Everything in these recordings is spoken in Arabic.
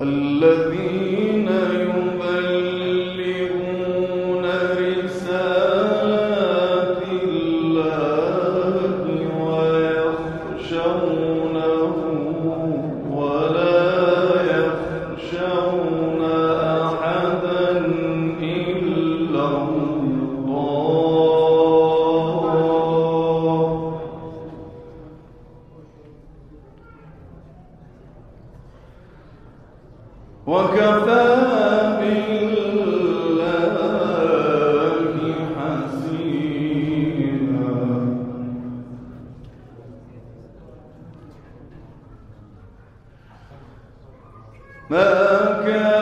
الذين يبلغون ما كان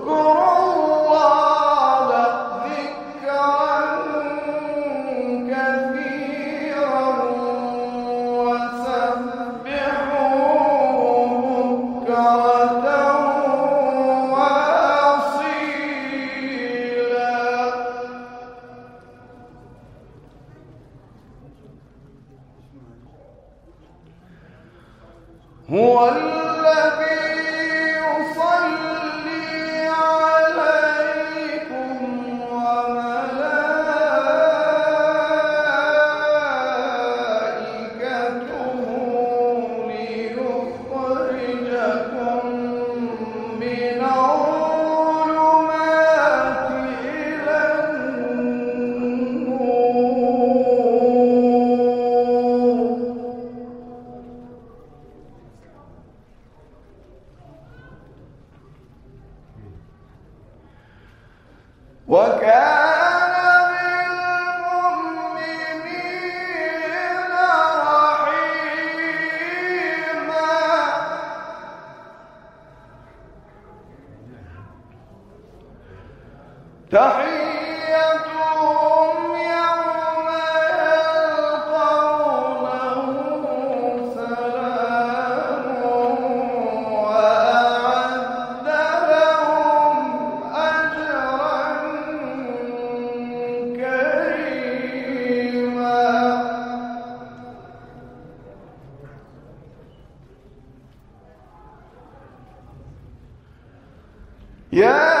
هو وكان Yeah.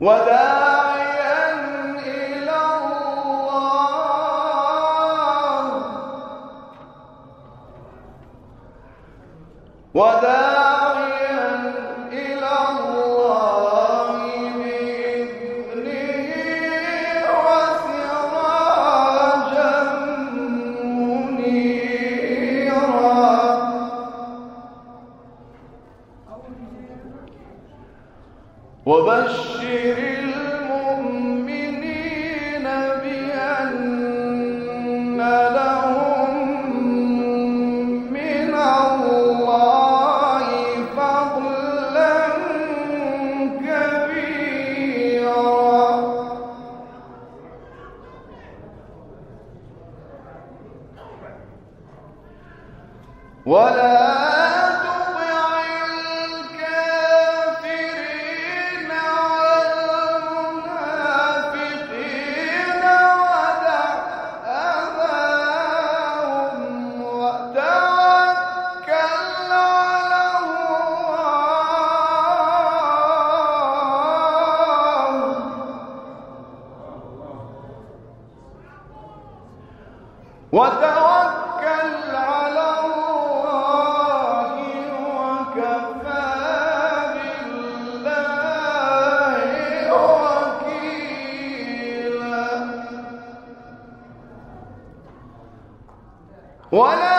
وداعيا إلى الله. وداعيا وتوكل على الله وكفى بالله وكيلا. ولا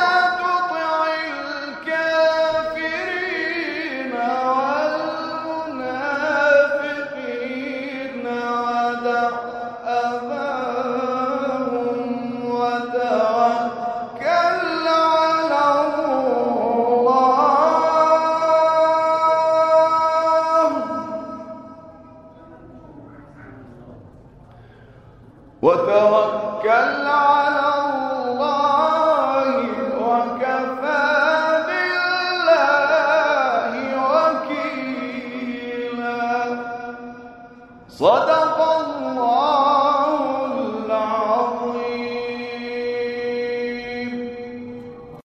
وتوكل على